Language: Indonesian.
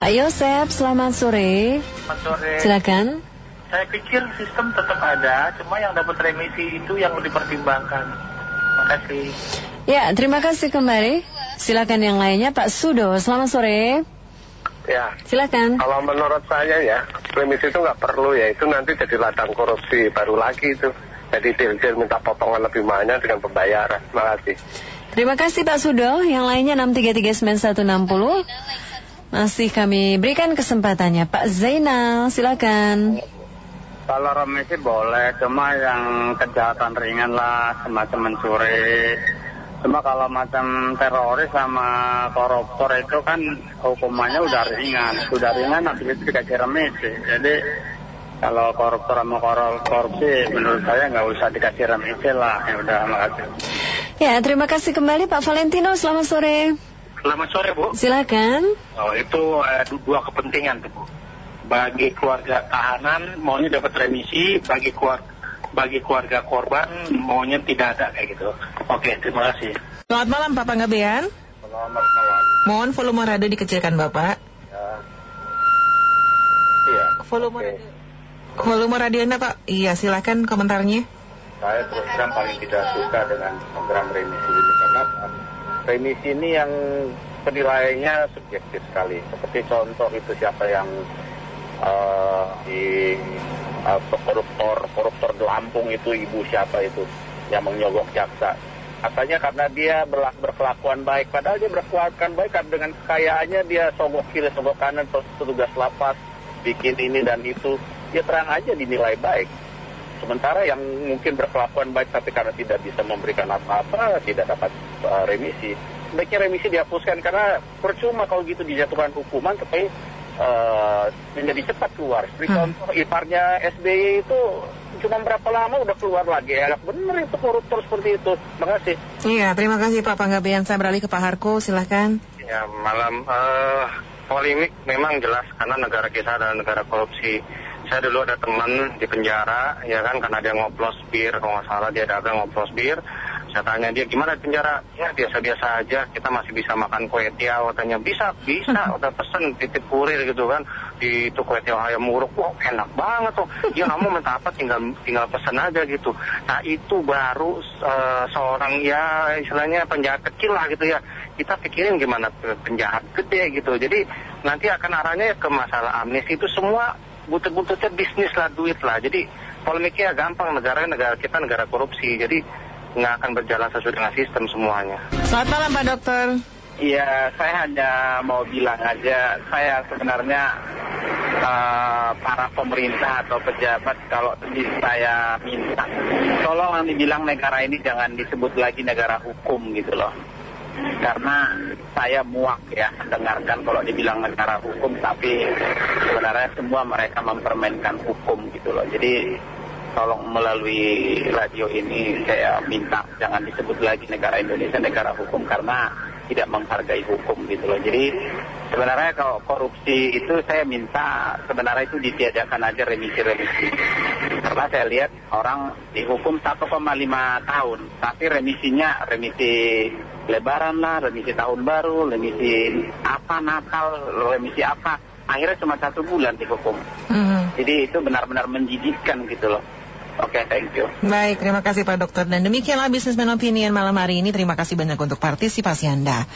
Pak Yosep, selamat sore. Selamat sore. Silakan. Saya pikir sistem tetap ada, cuma yang dapat remisi itu yang dipertimbangkan. Makasih. Ya, terima kasih kembali. Silakan yang lainnya, Pak Sudo. Selamat sore. Ya, Silakan. kalau menurut saya ya, remisi itu nggak perlu ya. Itu nanti jadi ladang korupsi baru lagi itu. Jadi deal-deal minta potongan lebih banyak dengan pembayaran. Terima kasih. Terima kasih Pak Sudo. Yang lainnya 6339160. Masih kami berikan kesempatannya. Pak Zainal, silakan. Kalau remisi boleh, cuma yang kejahatan ringan lah, semacam mencuri. Cuma kalau macam teroris sama koruptor itu kan hukumannya udah ringan. Udah ringan habis itu dikasih remisi. Jadi kalau koruptor sama korup- korupsi menurut saya nggak usah dikasih remisi lah. Ya udah, makasih. Ya, terima kasih kembali Pak Valentino. Selamat sore. Selamat sore, Bu. Silakan. Oh, itu eh, du- dua kepentingan tuh, Bu. Bagi keluarga tahanan maunya dapat remisi, bagi keluarga bagi keluarga korban maunya tidak ada kayak gitu. Oke, terima kasih. Selamat malam Pak Panggabean. Selamat malam. Mohon volume radio dikecilkan Bapak. Iya. Volume Oke. radio. Volume radio Anda Pak. Iya silakan komentarnya. Saya terus terang paling tidak suka dengan program remisi ini karena remisi ini yang penilaiannya subjektif sekali. Seperti contoh itu siapa yang eh, di eh, koruptor koruptor di Lampung itu ibu siapa itu yang menyogok jaksa. Katanya karena dia berlak- berkelakuan baik, padahal dia berkelakuan baik karena dengan kekayaannya dia sogok kiri sogok kanan petugas lapas bikin ini dan itu, dia terang aja dinilai baik. Sementara yang mungkin berkelakuan baik tapi karena tidak bisa memberikan apa-apa tidak dapat uh, remisi. Sebaiknya remisi dihapuskan karena percuma kalau gitu dijatuhkan hukuman tapi uh, menjadi cepat keluar. Seperti Hmm. contoh iparnya SBY itu cuma berapa lama udah keluar lagi. Ya bener itu koruptor seperti itu. Terima kasih. Iya terima kasih Pak Panggabean. Saya beralih ke Pak Harko. Silahkan. Ya, malam eh polemik memang jelas karena negara kita adalah negara korupsi. Saya dulu ada teman di penjara, ya kan, karena dia ngoplos bir, kalau nggak salah dia dagang ngoplos bir. Saya tanya dia gimana di penjara? Ya biasa-biasa aja, kita masih bisa makan kue tiaw. Katanya bisa, bisa, udah pesen titip kurir gitu kan. Di itu kue tiaw ayam muruk, wah enak banget tuh. Dia nggak mau minta apa, tinggal tinggal pesen aja gitu. Nah itu baru eh, seorang ya istilahnya penjahat kecil lah gitu ya. Kita pikirin gimana penjahat gede gitu. Jadi nanti akan arahnya ke masalah amnesti itu semua butut-bututnya bisnis lah, duit lah. Jadi polemiknya gampang, negara negara kita negara korupsi. Jadi nggak akan berjalan sesuai dengan sistem semuanya. Selamat malam Pak Dokter. Iya, saya hanya mau bilang aja, saya sebenarnya eh, para pemerintah atau pejabat kalau di saya minta, tolong dibilang negara ini jangan disebut lagi negara hukum gitu loh. Karena saya muak ya mendengarkan kalau dibilang negara hukum, tapi sebenarnya semua mereka mempermainkan hukum gitu loh. Jadi tolong melalui radio ini saya minta jangan disebut lagi negara Indonesia negara hukum karena tidak menghargai hukum gitu loh. Jadi sebenarnya kalau korupsi itu saya minta sebenarnya itu ditiadakan aja remisi-remisi. Karena saya lihat orang dihukum 1,5 tahun, tapi remisinya remisi lebaran lah, remisi tahun baru, remisi apa Natal, remisi apa. Akhirnya cuma satu bulan dihukum. Mhm. Jadi itu benar-benar menjijikkan gitu loh. Oke, thank you. Baik terima kasih Pak Dokter. Dan demikianlah Businessman Opinion malam hari ini. Terima kasih banyak untuk partisipasi Anda.